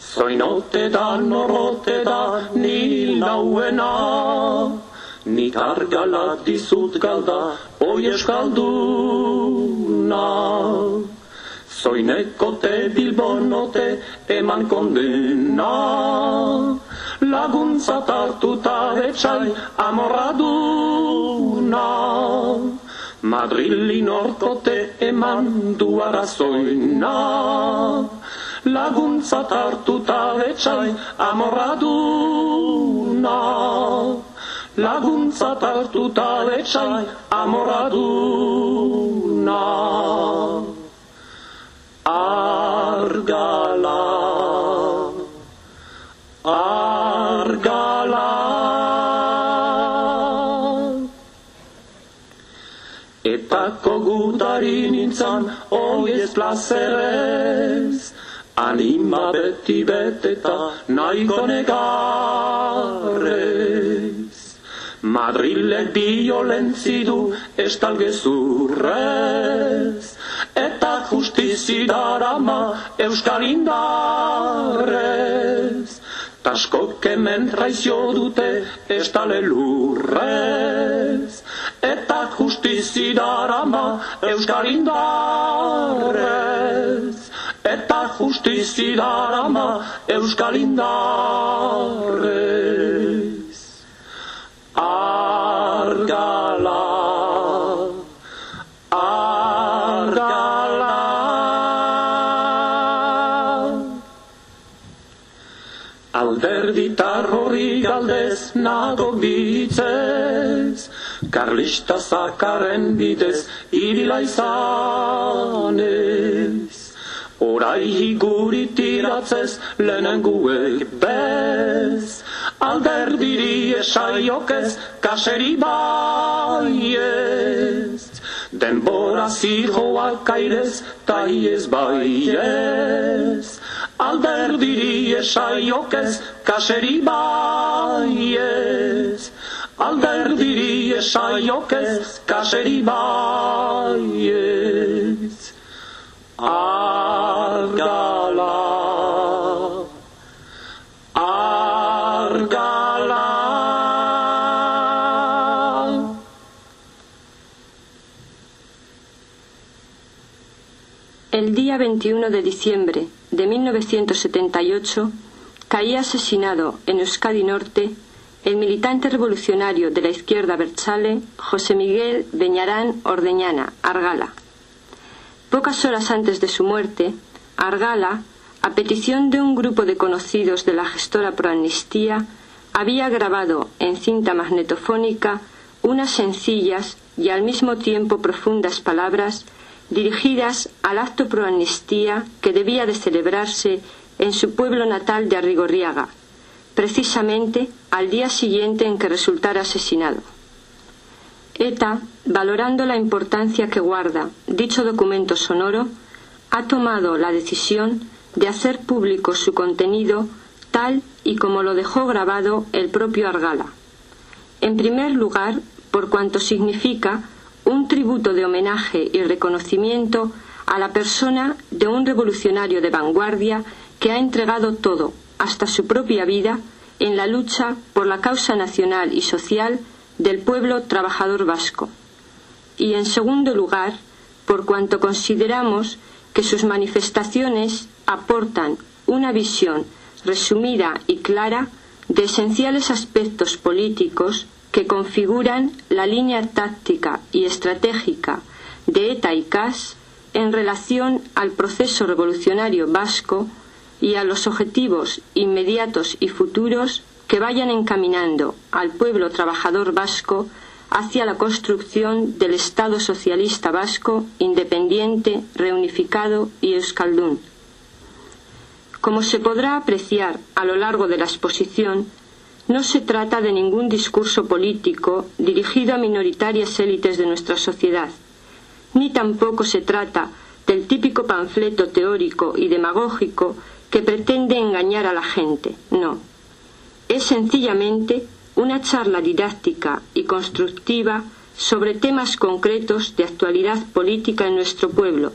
Zoinote da norote da ni lauena. Ni targala dizut galda oi eskalduna Zoinekote bilbonote eman kondena. Laguntza tartuta etxai amorraduna Madrilin orkote eman duara zoina Laguntza tartuta etxai amorraduna Laguntza tartuta etxai amorraduna Argala kogutari nintzan oiez plazerez. Anima beti beteta nahiko negarrez. Madrilek biolentzi du estalgezurrez Eta justizi darama euskal indarrez. Taskok hemen traizio dute estale lurrez eta justizi darama Euskalindarrez. Eta justizi darama Euskalindarrez. Argala. Alderdi tarrori galdez nago bitzen. Karlista zakaren bidez irila izanez. Orai higuri tiratzez lehenenguek bez Alderdiri esaiokez kaseri baiez. Denbora zijoak airez taiez baiez. Alderdiri esaiokez kaseri baiez Alderdiri esaiokez kaseri baiez Argala Argala El día 21 de diciembre de 1978 caía asesinado en Euskadi Norte el militante revolucionario de la izquierda Berchale, José Miguel Beñarán Ordeñana, Argala. Pocas horas antes de su muerte, Argala, a petición de un grupo de conocidos de la gestora Proamnistía, había grabado en cinta magnetofónica unas sencillas y al mismo tiempo profundas palabras dirigidas al acto proamnistía que debía de celebrarse en su pueblo natal de Arrigorriaga, precisamente al día siguiente en que resultara asesinado. ETA, valorando la importancia que guarda dicho documento sonoro, ha tomado la decisión de hacer público su contenido tal y como lo dejó grabado el propio Argala. En primer lugar, por cuanto significa un tributo de homenaje y reconocimiento a la persona de un revolucionario de vanguardia que ha entregado todo, hasta su propia vida, en la lucha por la causa nacional y social del pueblo trabajador vasco. Y en segundo lugar, por cuanto consideramos que sus manifestaciones aportan una visión resumida y clara de esenciales aspectos políticos que configuran la línea táctica y estratégica de ETA y CAS en relación al proceso revolucionario vasco y a los objetivos inmediatos y futuros que vayan encaminando al pueblo trabajador vasco hacia la construcción del Estado socialista vasco independiente, reunificado y euskaldún. Como se podrá apreciar a lo largo de la exposición, no se trata de ningún discurso político dirigido a minoritarias élites de nuestra sociedad, ni tampoco se trata del típico panfleto teórico y demagógico que pretende engañar a la gente, no. Es sencillamente una charla didáctica y constructiva sobre temas concretos de actualidad política en nuestro pueblo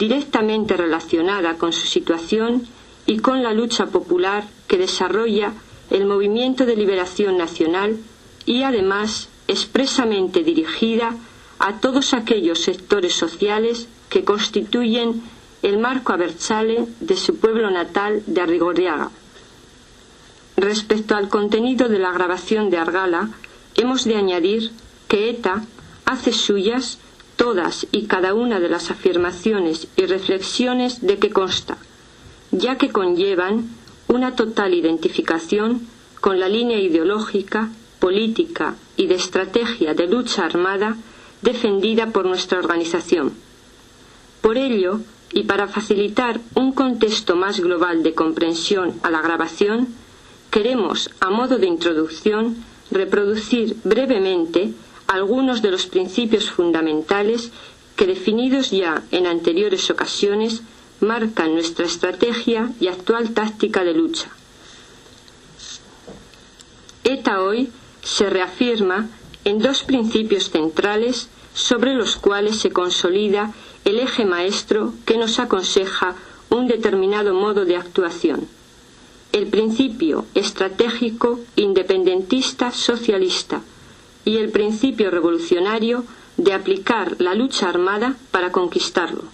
directamente relacionada con su situación y con la lucha popular que desarrolla el Movimiento de Liberación Nacional y además expresamente dirigida a todos aquellos sectores sociales que constituyen el marco abertzale de su pueblo natal de Arrigorriaga. Respecto al contenido de la grabación de Argala, hemos de añadir que ETA hace suyas todas y cada una de las afirmaciones y reflexiones de que consta, ya que conllevan una total identificación con la línea ideológica, política y de estrategia de lucha armada defendida por nuestra organización. Por ello, y para facilitar un contexto más global de comprensión a la grabación, queremos, a modo de introducción, reproducir brevemente algunos de los principios fundamentales que, definidos ya en anteriores ocasiones, marcan nuestra estrategia y actual táctica de lucha. ETA hoy se reafirma en dos principios centrales sobre los cuales se consolida el eje maestro que nos aconseja un determinado modo de actuación. El principio estratégico independentista socialista y el principio revolucionario de aplicar la lucha armada para conquistarlo.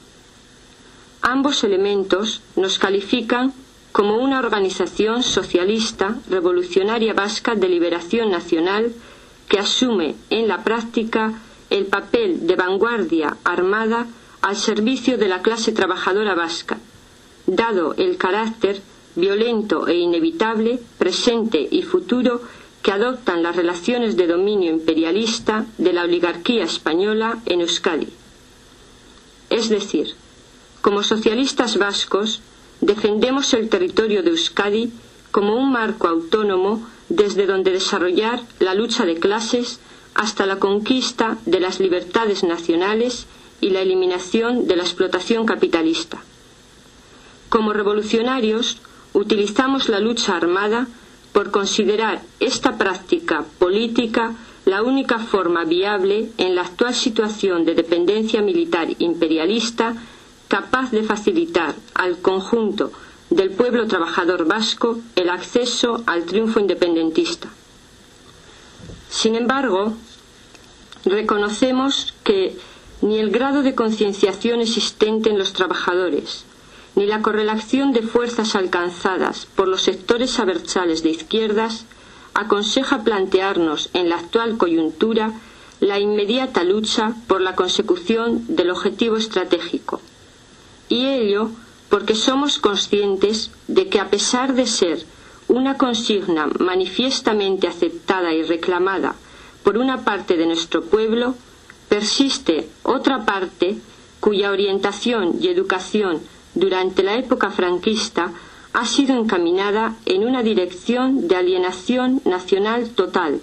Ambos elementos nos califican como una organización socialista revolucionaria vasca de liberación nacional que asume en la práctica el papel de vanguardia armada al servicio de la clase trabajadora vasca, dado el carácter violento e inevitable, presente y futuro que adoptan las relaciones de dominio imperialista de la oligarquía española en Euskadi. Es decir, como socialistas vascos, defendemos el territorio de Euskadi como un marco autónomo desde donde desarrollar la lucha de clases hasta la conquista de las libertades nacionales y la eliminación de la explotación capitalista. Como revolucionarios, utilizamos la lucha armada por considerar esta práctica política la única forma viable en la actual situación de dependencia militar imperialista capaz de facilitar al conjunto del pueblo trabajador vasco el acceso al triunfo independentista. Sin embargo, reconocemos que ni el grado de concienciación existente en los trabajadores, ni la correlación de fuerzas alcanzadas por los sectores abertzales de izquierdas aconseja plantearnos en la actual coyuntura la inmediata lucha por la consecución del objetivo estratégico. Y ello porque somos conscientes de que a pesar de ser una consigna manifiestamente aceptada y reclamada por una parte de nuestro pueblo, persiste otra parte cuya orientación y educación durante la época franquista ha sido encaminada en una dirección de alienación nacional total,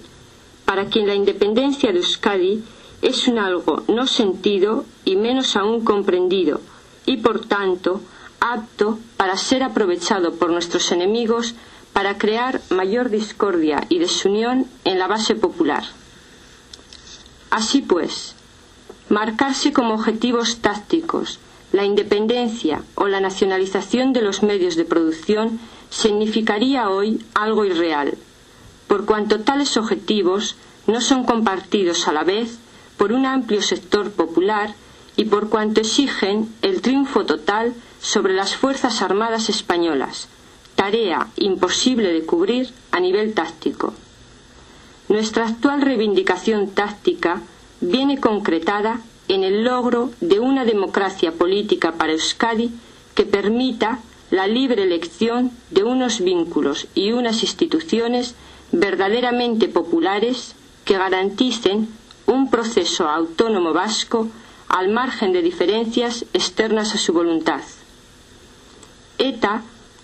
para quien la independencia de Euskadi es un algo no sentido y menos aún comprendido, y por tanto apto para ser aprovechado por nuestros enemigos para crear mayor discordia y desunión en la base popular. Así pues, marcarse como objetivos tácticos la independencia o la nacionalización de los medios de producción significaría hoy algo irreal, por cuanto tales objetivos no son compartidos a la vez por un amplio sector popular y por cuanto exigen el triunfo total sobre las Fuerzas Armadas españolas, tarea imposible de cubrir a nivel táctico. Nuestra actual reivindicación táctica viene concretada en el logro de una democracia política para Euskadi que permita la libre elección de unos vínculos y unas instituciones verdaderamente populares que garanticen un proceso autónomo vasco al margen de diferencias externas a su voluntad. ETA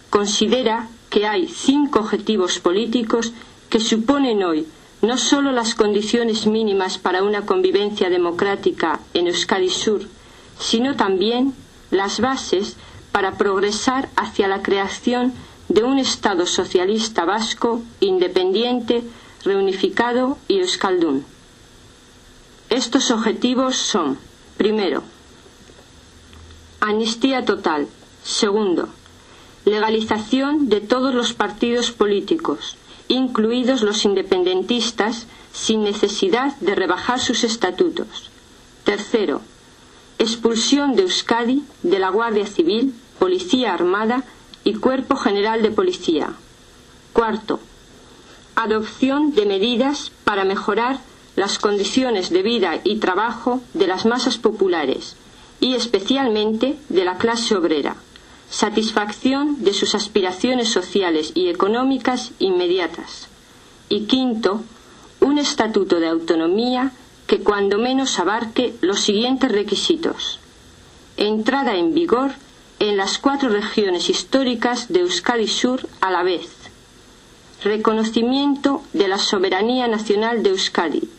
considera que hay cinco objetivos políticos que suponen hoy no sólo las condiciones mínimas para una convivencia democrática en Euskadi Sur, sino también las bases para progresar hacia la creación de un Estado socialista vasco independiente, reunificado y euskaldún. Estos objetivos son Primero, Amnistía total. Segundo, legalización de todos los partidos políticos, incluidos los independentistas, sin necesidad de rebajar sus estatutos. Tercero, expulsión de Euskadi de la Guardia Civil, Policía Armada y Cuerpo General de Policía. Cuarto, adopción de medidas para mejorar las condiciones de vida y trabajo de las masas populares y especialmente de la clase obrera satisfacción de sus aspiraciones sociales y económicas inmediatas. Y quinto, un estatuto de autonomía que cuando menos abarque los siguientes requisitos. Entrada en vigor en las cuatro regiones históricas de Euskadi Sur a la vez. Reconocimiento de la soberanía nacional de Euskadi.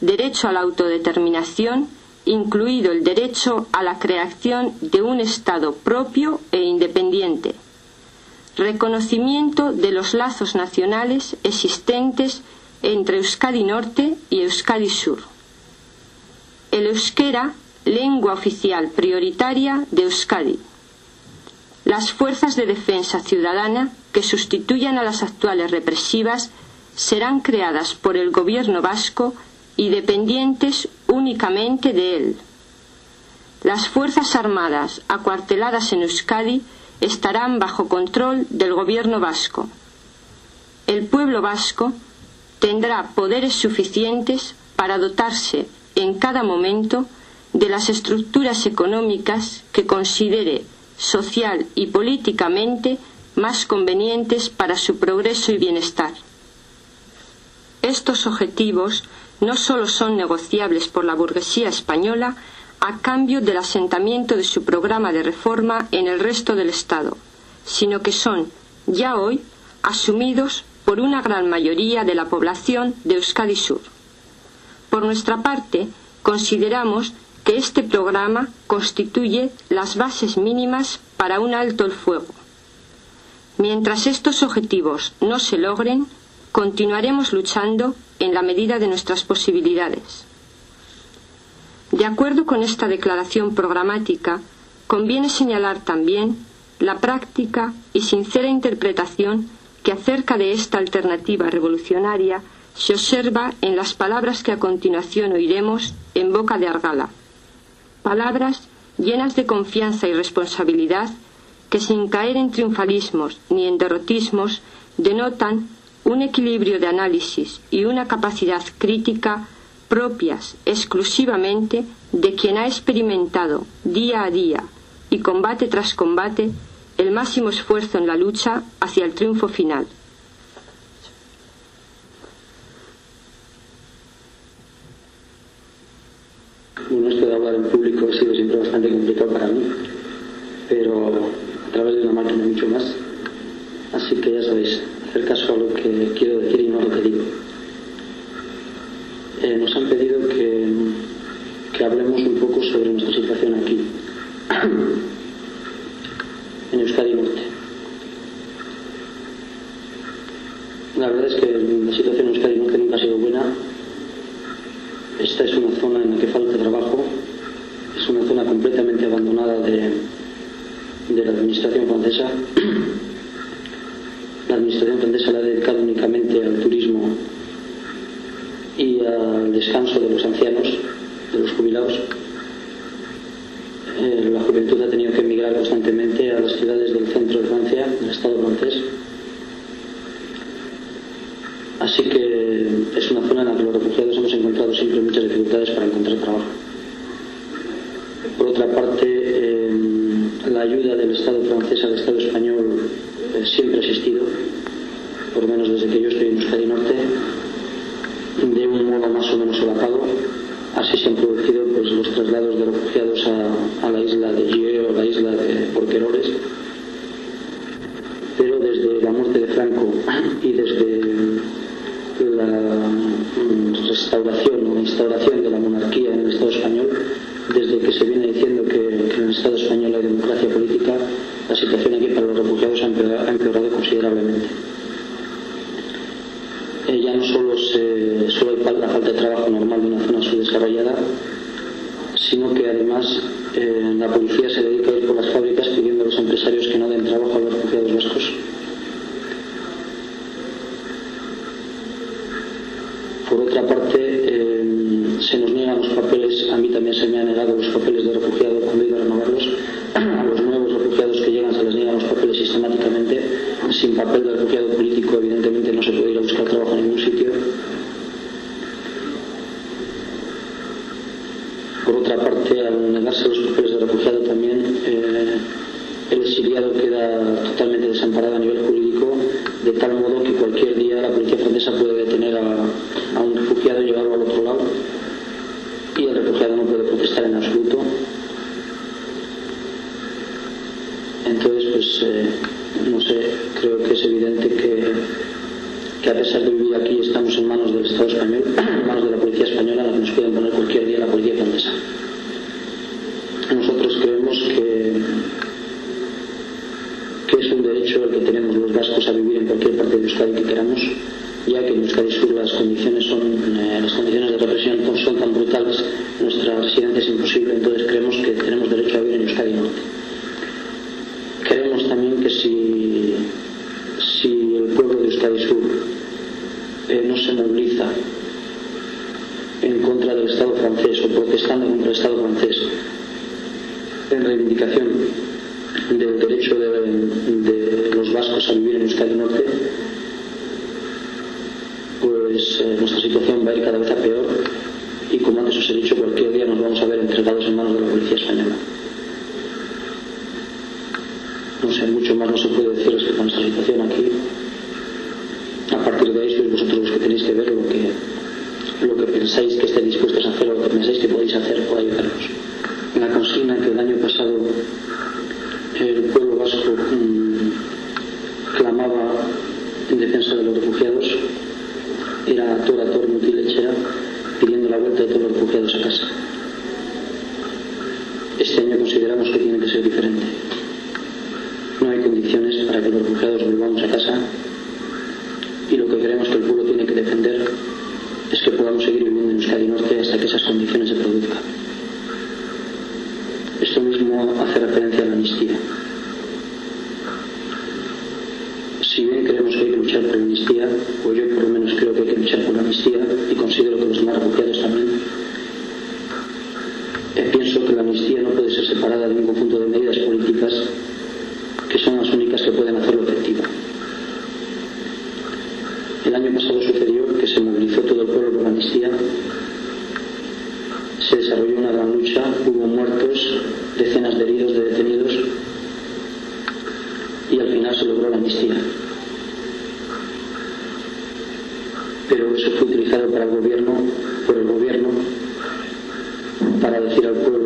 Derecho a la autodeterminación incluido el derecho a la creación de un Estado propio e independiente, reconocimiento de los lazos nacionales existentes entre Euskadi Norte y Euskadi Sur. El euskera, lengua oficial prioritaria de Euskadi. Las fuerzas de defensa ciudadana que sustituyan a las actuales represivas serán creadas por el gobierno vasco y dependientes únicamente de él. Las Fuerzas Armadas acuarteladas en Euskadi estarán bajo control del gobierno vasco. El pueblo vasco tendrá poderes suficientes para dotarse en cada momento de las estructuras económicas que considere social y políticamente más convenientes para su progreso y bienestar. Estos objetivos no solo son negociables por la burguesía española a cambio del asentamiento de su programa de reforma en el resto del Estado, sino que son, ya hoy, asumidos por una gran mayoría de la población de Euskadi Sur. Por nuestra parte, consideramos que este programa constituye las bases mínimas para un alto el fuego. Mientras estos objetivos no se logren, continuaremos luchando en la medida de nuestras posibilidades. De acuerdo con esta declaración programática, conviene señalar también la práctica y sincera interpretación que acerca de esta alternativa revolucionaria se observa en las palabras que a continuación oiremos en boca de Argala. Palabras llenas de confianza y responsabilidad que sin caer en triunfalismos ni en derrotismos denotan un equilibrio de análisis y una capacidad crítica propias exclusivamente de quien ha experimentado día a día y combate tras combate el máximo esfuerzo en la lucha hacia el triunfo final. Bueno, esto de hablar en público ha sido siempre bastante complicado para mí, pero a través de una máquina mucho más. Así que ya sabéis, Por otra parte, eh, se nos niegan los papeles, a mí también se me han derecho el que tenemos los vascos a vivir en cualquier parte de Euskadi que queramos, ya que en Euskadi Sur las condiciones, son, eh, las condiciones de represión son tan brutales, nuestra residencia es imposible, entonces creemos que tenemos derecho a vivir en Euskadi Norte. que el año pasado el pueblo vasco mm, clamaba en defensa de los refugiados era Tora Tor Mutilechera pidiendo la vuelta de todos los refugiados a casa. se desarrolló una gran lucha, hubo muertos, decenas de heridos, de detenidos, y al final se logró la amnistía. Pero eso fue utilizado para el gobierno, por el gobierno, para decir al pueblo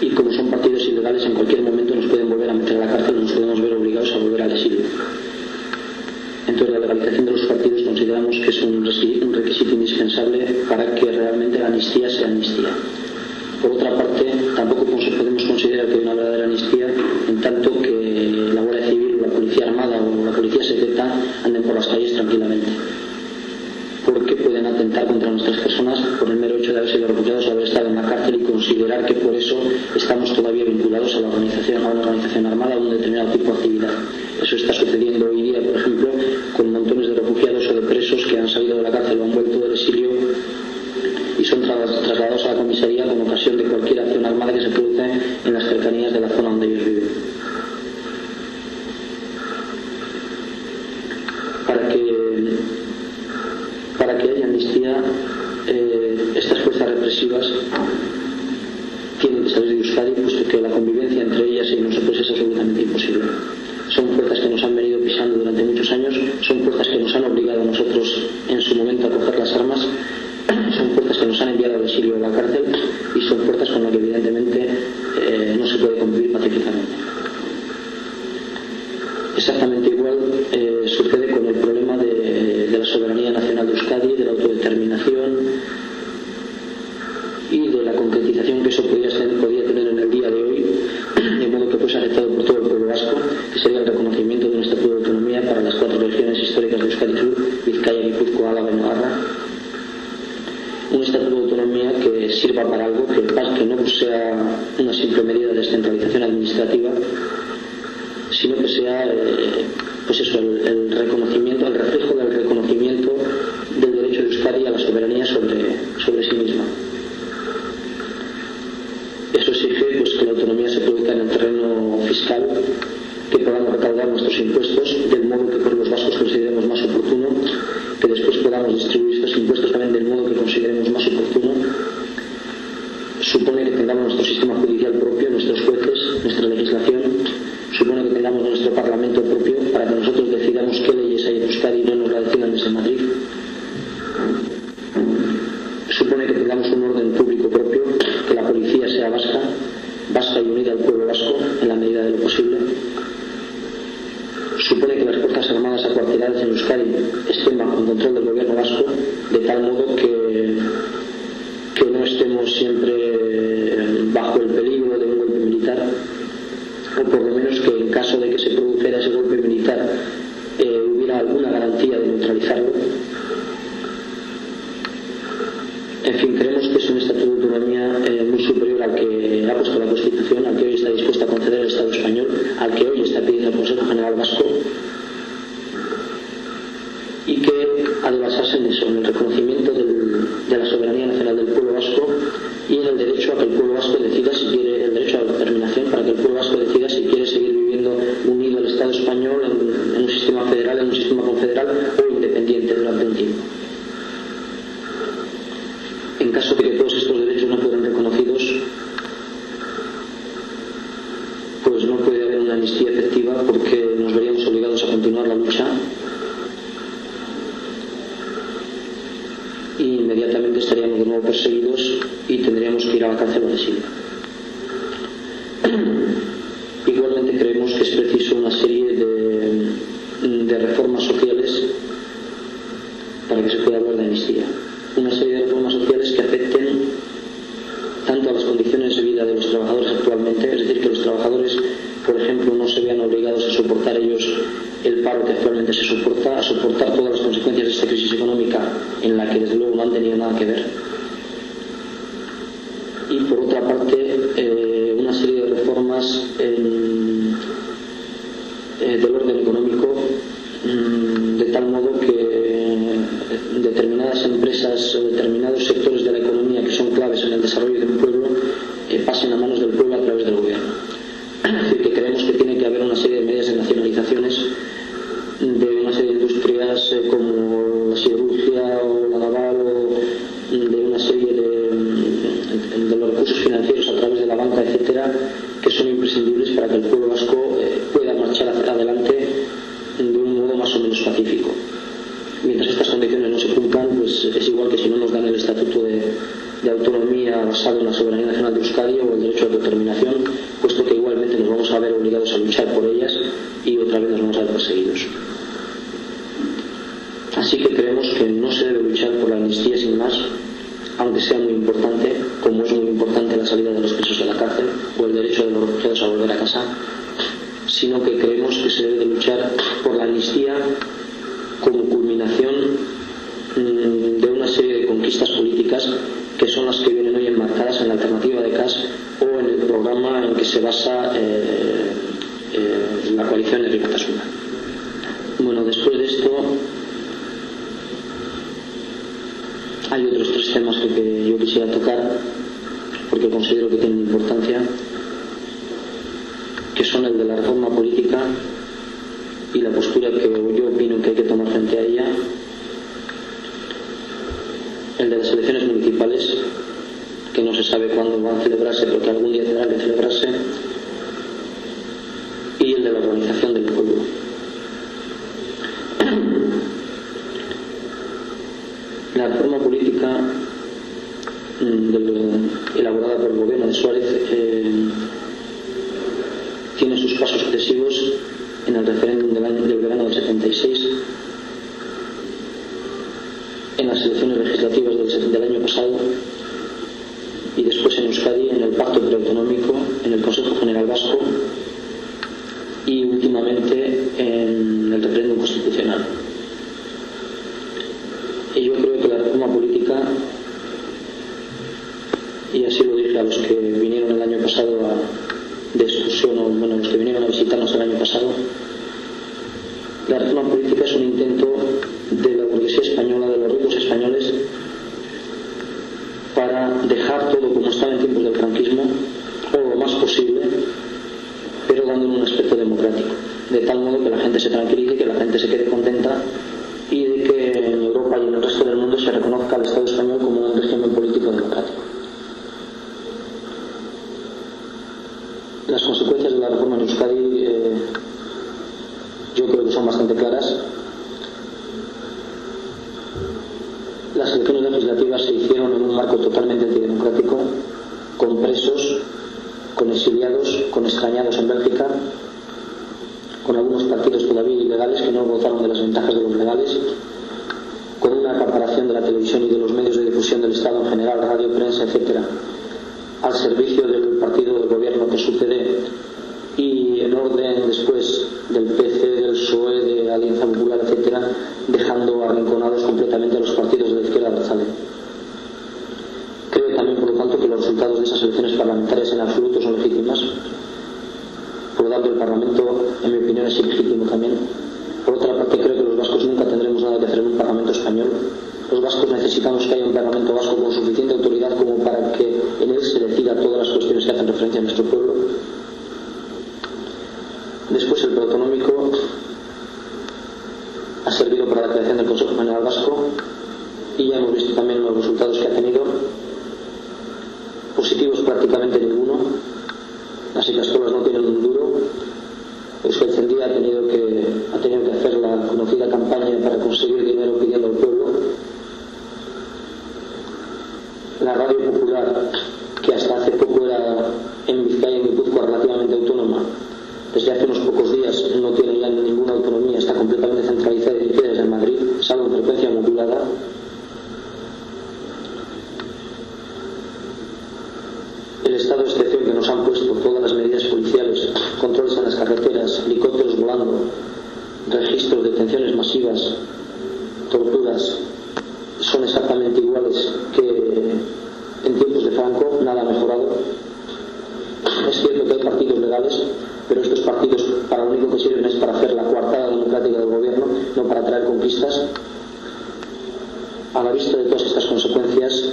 Y como son partidos ilegales en cualquier momento nos pueden volver a meter a la cárcel y nos podemos ver obligados a volver al asilo. Entonces la legalización de los partidos consideramos que es un requisito indispensable para que realmente la amnistía sea amnistía. represivas que necesitamos de Euskadi, puesto que la convivencia entre ellas y nosotros es absolutamente imposible. Son fuerzas que nos han venido pisando durante muchos años, son fuerzas pues eso, el, reconocimiento, el reflejo del reconocimiento del derecho de Euskadi a la soberanía sobre, sobre sí misma. Eso exige pues, que la autonomía se produzca en el terreno fiscal, que podamos recaudar nuestros impuestos por lo menos que en caso de que se produzca y tendríamos que ir a la cárcel o de Silva. considero que tienen importancia, que son el de la reforma política y la postura que yo opino que hay que tomar frente a ella, el de las elecciones municipales, que no se sabe cuándo van a celebrarse, pero que algún día tendrán que celebrarse, con presos, con exiliados, con extrañados en Bélgica, con algunos partidos todavía ilegales que no gozaron de las ventajas de los legales, con una acaparación de la televisión y de los medios de difusión del Estado en general, radio, prensa, etcétera, al servicio hemos visto también los resultados que ha tenido. Positivos prácticamente. No para traer conquistas. A la vista de todas estas consecuencias,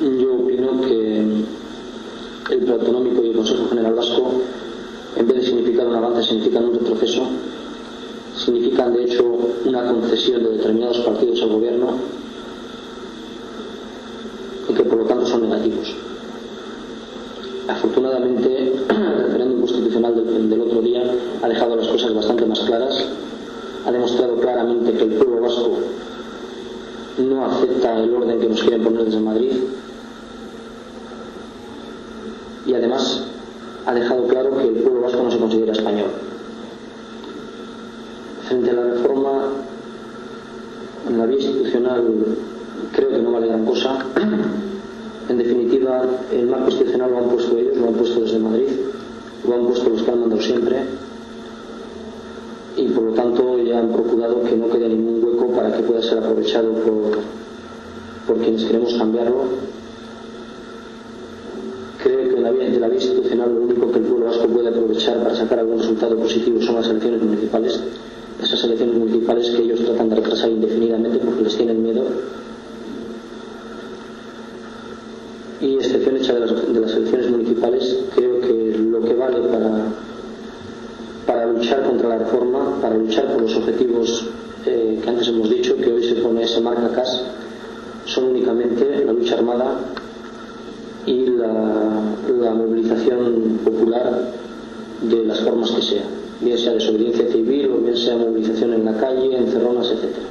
yo opino que el autonómico y el Consejo General Vasco, en vez de significar un avance, significan un retroceso, significan de hecho una concesión de determinados partidos al gobierno y que por lo tanto son negativos. Afortunadamente, el referéndum constitucional del, del, otro día ha dejado las cosas bastante más claras, ha demostrado claramente que el pueblo vasco no acepta el orden que nos quieren poner desde Madrid y además ha dejado claro que el pueblo vasco no se considera español. Frente a la reforma en la vía institucional creo que no vale gran cosa. En definitiva, el marco institucional lo han puesto ellos, lo han puesto desde Madrid, lo han puesto los que han mandado siempre y por lo tanto ya han procurado que no quede ningún hueco para que pueda ser aprovechado por, por quienes queremos cambiarlo. Creo que de la vía institucional lo único que el pueblo vasco puede aprovechar para sacar algún resultado positivo son las elecciones municipales. Esas elecciones municipales que ellos tratan de retrasar indefinidamente porque les tienen miedo y excepción hecha de las, de las, elecciones municipales, creo que lo que vale para, para luchar contra la reforma, para luchar por los objetivos eh, que antes hemos dicho, que hoy se pone ese marca CAS, son únicamente la lucha armada y la, movilización popular de las formas que sea, bien sea desobediencia civil o bien sea movilización en la calle, encerronas, etcétera.